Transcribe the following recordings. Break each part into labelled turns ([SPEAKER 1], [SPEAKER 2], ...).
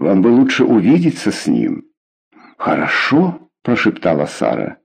[SPEAKER 1] Вам бы лучше увидеться с ним». «Хорошо», — прошептала Сара.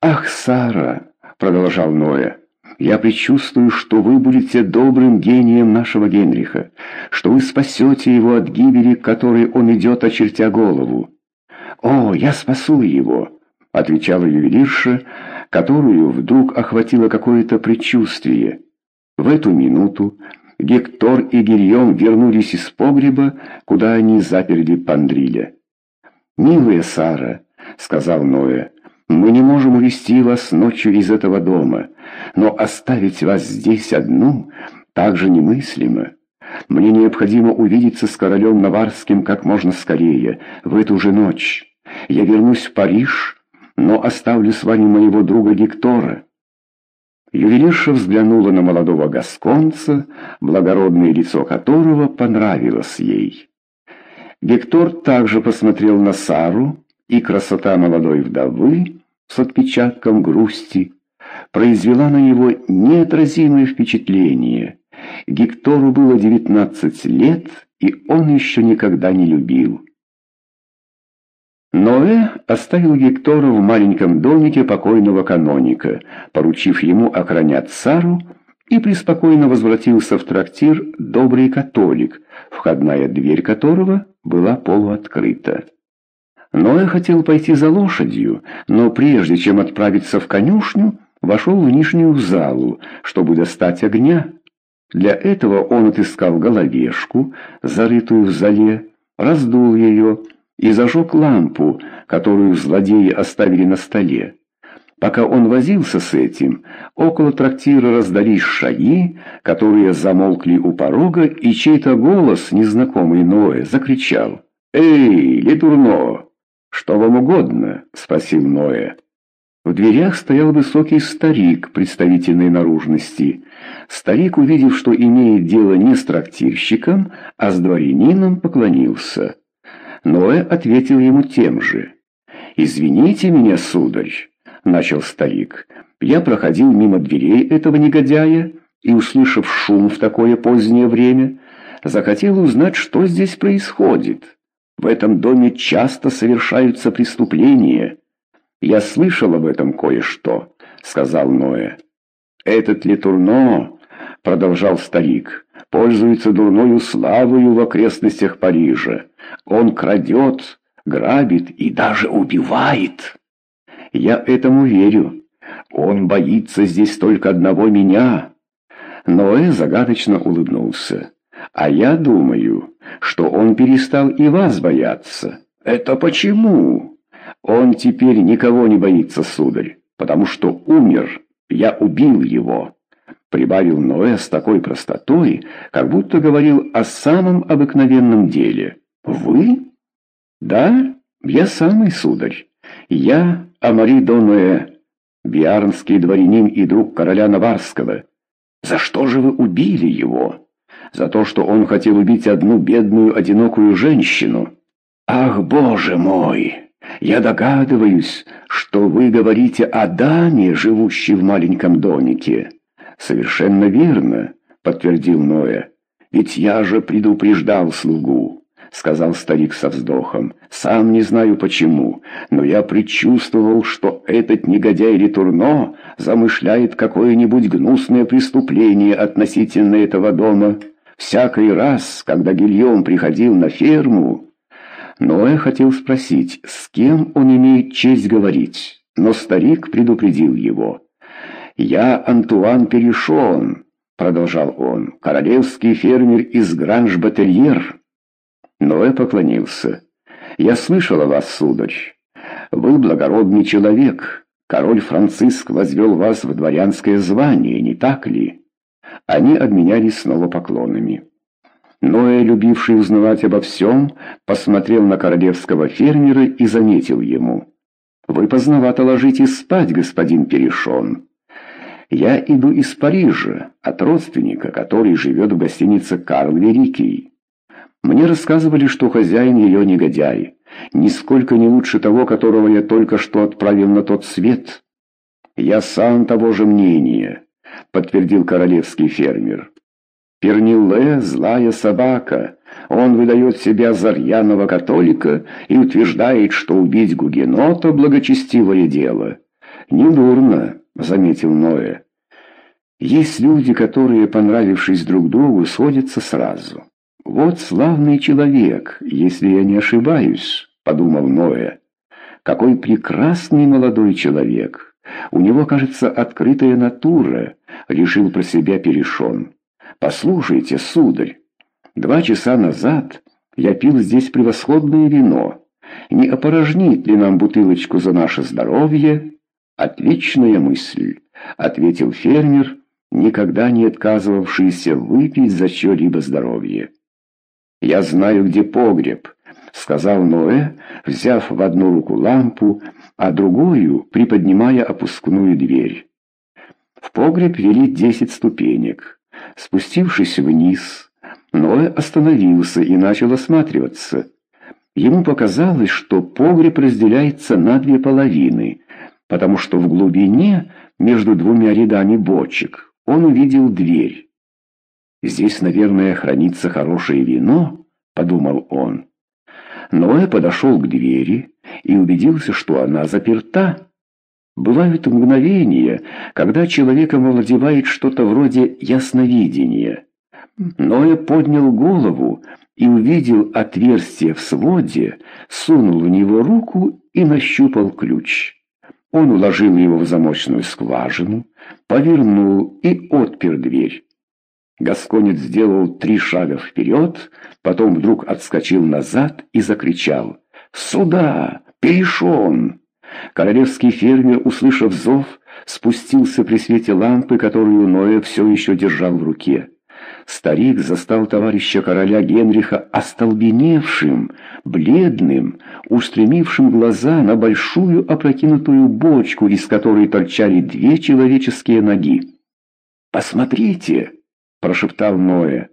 [SPEAKER 1] «Ах, Сара», — продолжал Ноя, — «я предчувствую, что вы будете добрым гением нашего Генриха, что вы спасете его от гибели, которой он идет, очертя голову». «О, я спасу его», — отвечала ювелирша, которую вдруг охватило какое-то предчувствие. В эту минуту Гектор и Гильем вернулись из погреба, куда они заперли Пандриля. «Милая Сара», — сказал Ноя, — «мы не можем увести вас ночью из этого дома, но оставить вас здесь одну также немыслимо. Мне необходимо увидеться с королем Наварским как можно скорее, в эту же ночь. Я вернусь в Париж, но оставлю с вами моего друга Гектора». Ювелирша взглянула на молодого гасконца, благородное лицо которого понравилось ей. Гектор также посмотрел на Сару, и красота молодой вдовы с отпечатком грусти произвела на него неотразимое впечатление. Гектору было девятнадцать лет, и он еще никогда не любил. Ноэ оставил Гектора в маленьком домике покойного каноника, поручив ему охранять Сару, и преспокойно возвратился в трактир «Добрый католик», входная дверь которого была полуоткрыта. Ноэ хотел пойти за лошадью, но прежде чем отправиться в конюшню, вошел в нижнюю залу, чтобы достать огня. Для этого он отыскал головешку, зарытую в зале, раздул ее, и зажег лампу, которую злодеи оставили на столе. Пока он возился с этим, около трактира раздались шаги, которые замолкли у порога, и чей-то голос, незнакомый Ноэ, закричал «Эй, Летурно! Что вам угодно?» — спросил Ноэ. В дверях стоял высокий старик представительной наружности. Старик, увидев, что имеет дело не с трактирщиком, а с дворянином, поклонился. Ноэ ответил ему тем же. «Извините меня, сударь», — начал старик, — «я проходил мимо дверей этого негодяя и, услышав шум в такое позднее время, захотел узнать, что здесь происходит. В этом доме часто совершаются преступления. Я слышал об этом кое-что», — сказал Ноэ. «Этот Летурно», — продолжал старик, — «пользуется дурною славою в окрестностях Парижа. Он крадет, грабит и даже убивает. Я этому верю. Он боится здесь только одного меня. Ноэ загадочно улыбнулся. А я думаю, что он перестал и вас бояться. Это почему? Он теперь никого не боится, сударь, потому что умер. Я убил его. Прибавил Ноэ с такой простотой, как будто говорил о самом обыкновенном деле. «Вы?» «Да, я самый сударь. Я Амари Донуэ, биарнский дворянин и друг короля Наварского. За что же вы убили его? За то, что он хотел убить одну бедную одинокую женщину. Ах, боже мой! Я догадываюсь, что вы говорите о даме, живущей в маленьком домике». «Совершенно верно», — подтвердил Ноэ. «Ведь я же предупреждал слугу». — сказал старик со вздохом. «Сам не знаю почему, но я предчувствовал, что этот негодяй Ретурно замышляет какое-нибудь гнусное преступление относительно этого дома. Всякий раз, когда Гильем приходил на ферму...» Ноэ хотел спросить, с кем он имеет честь говорить, но старик предупредил его. «Я Антуан Перешон», — продолжал он, — «королевский фермер из Гранж-Бательер». Ноэ поклонился. «Я слышал о вас, сударь. Вы благородный человек. Король Франциск возвел вас в дворянское звание, не так ли?» Они обменялись снова поклонами. Ноэ, любивший узнавать обо всем, посмотрел на королевского фермера и заметил ему. «Вы поздновато ложитесь спать, господин Перешон. Я иду из Парижа, от родственника, который живет в гостинице «Карл Великий». Мне рассказывали, что хозяин ее негодяй, нисколько не лучше того, которого я только что отправил на тот свет. Я сам того же мнения, подтвердил королевский фермер. Перниле — злая собака. Он выдает себя за рьяного католика и утверждает, что убить гугенота — благочестивое дело. «Недурно», — заметил Ноэ. «Есть люди, которые, понравившись друг другу, сходятся сразу. Вот славный человек, если я не ошибаюсь», — подумал Ноэ. «Какой прекрасный молодой человек! У него, кажется, открытая натура», — решил про себя Перешон. «Послушайте, сударь, два часа назад я пил здесь превосходное вино. Не опорожнит ли нам бутылочку за наше здоровье?» «Отличная мысль», — ответил фермер, никогда не отказывавшийся выпить за чье-либо здоровье. «Я знаю, где погреб», — сказал Ноэ, взяв в одну руку лампу, а другую приподнимая опускную дверь. В погреб вели десять ступенек. Спустившись вниз, Ноэ остановился и начал осматриваться. Ему показалось, что погреб разделяется на две половины, потому что в глубине, между двумя рядами бочек, он увидел дверь. «Здесь, наверное, хранится хорошее вино», — подумал он. Ноэ подошел к двери и убедился, что она заперта. Бывают мгновения, когда человеком овладевает что-то вроде ясновидения. Ноя поднял голову и увидел отверстие в своде, сунул в него руку и нащупал ключ. Он уложил его в замочную скважину, повернул и отпер дверь. Гасконец сделал три шага вперед, потом вдруг отскочил назад и закричал «Сюда! Перешон!» Королевский фермер, услышав зов, спустился при свете лампы, которую Ноя все еще держал в руке. Старик застал товарища короля Генриха остолбеневшим, бледным, устремившим глаза на большую опрокинутую бочку, из которой торчали две человеческие ноги. «Посмотрите!» — прошептал Ноя.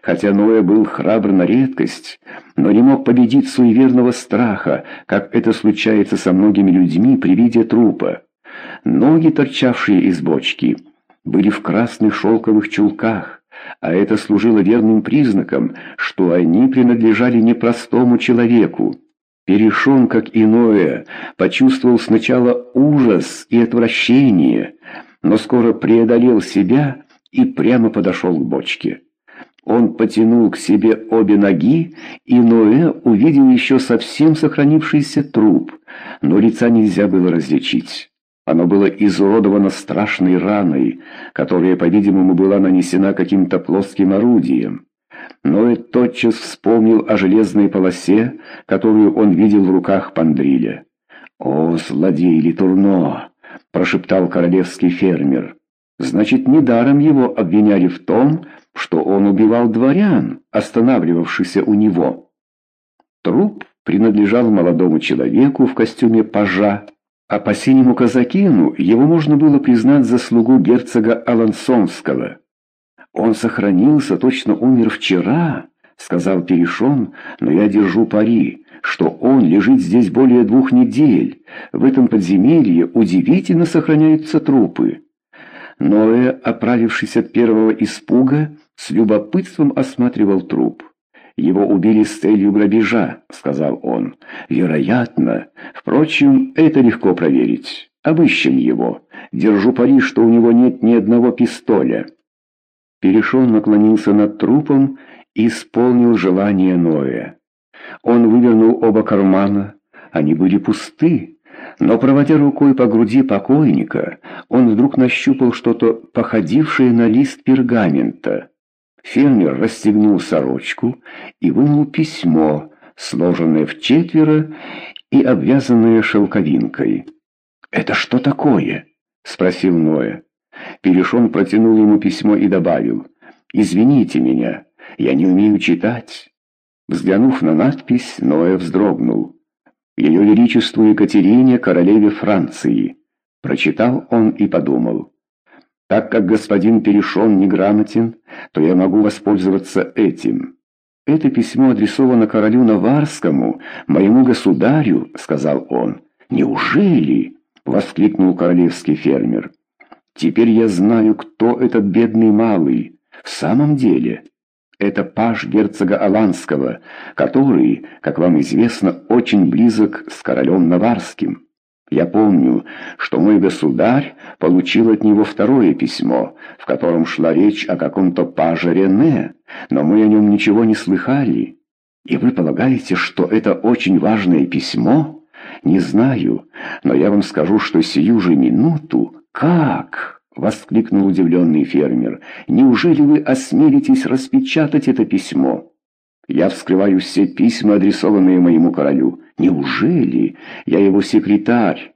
[SPEAKER 1] Хотя Ноя был храбр на редкость, но не мог победить суеверного страха, как это случается со многими людьми при виде трупа. Ноги, торчавшие из бочки, были в красных шелковых чулках, а это служило верным признаком, что они принадлежали непростому человеку. Перешон, как иное, почувствовал сначала ужас и отвращение, но скоро преодолел себя и прямо подошел к бочке. Он потянул к себе обе ноги, и Ноэ увидел еще совсем сохранившийся труп, но лица нельзя было различить. Оно было изуродовано страшной раной, которая, по-видимому, была нанесена каким-то плоским орудием. Ноэ тотчас вспомнил о железной полосе, которую он видел в руках Пандриля. «О, злодей Литурно!» — прошептал королевский фермер. «Значит, недаром его обвиняли в том, что он убивал дворян, останавливавшихся у него. Труп принадлежал молодому человеку в костюме пажа, а по синему казакину его можно было признать за слугу герцога Алансонского. «Он сохранился, точно умер вчера», — сказал Перешон, «но я держу пари, что он лежит здесь более двух недель. В этом подземелье удивительно сохраняются трупы». Ноэ, оправившись от первого испуга, с любопытством осматривал труп. «Его убили с целью грабежа», — сказал он. «Вероятно. Впрочем, это легко проверить. Обыщем его. Держу пари, что у него нет ни одного пистоля». Перешон наклонился над трупом и исполнил желание Ноя. Он вывернул оба кармана. Они были пусты. Но, проводя рукой по груди покойника, он вдруг нащупал что-то походившее на лист пергамента. Фермер расстегнул сорочку и вынул письмо, сложенное в четверо и обвязанное шелковинкой. «Это что такое?» — спросил Ноя. Перешон протянул ему письмо и добавил. «Извините меня, я не умею читать». Взглянув на надпись, Ноя вздрогнул. «Ее Величеству Екатерине, королеве Франции». Прочитал он и подумал. Так как господин Перешон неграмотен, то я могу воспользоваться этим. Это письмо адресовано королю Наварскому, моему государю, сказал он. Неужели? воскликнул королевский фермер. Теперь я знаю, кто этот бедный малый. В самом деле, это паж герцога Аланского, который, как вам известно, очень близок с королем Наварским. Я помню, что мой государь получил от него второе письмо, в котором шла речь о каком-то паже Рене, но мы о нем ничего не слыхали. И вы полагаете, что это очень важное письмо? Не знаю, но я вам скажу, что сию же минуту... Как? — воскликнул удивленный фермер. «Неужели вы осмелитесь распечатать это письмо?» «Я вскрываю все письма, адресованные моему королю. Неужели? Я его секретарь.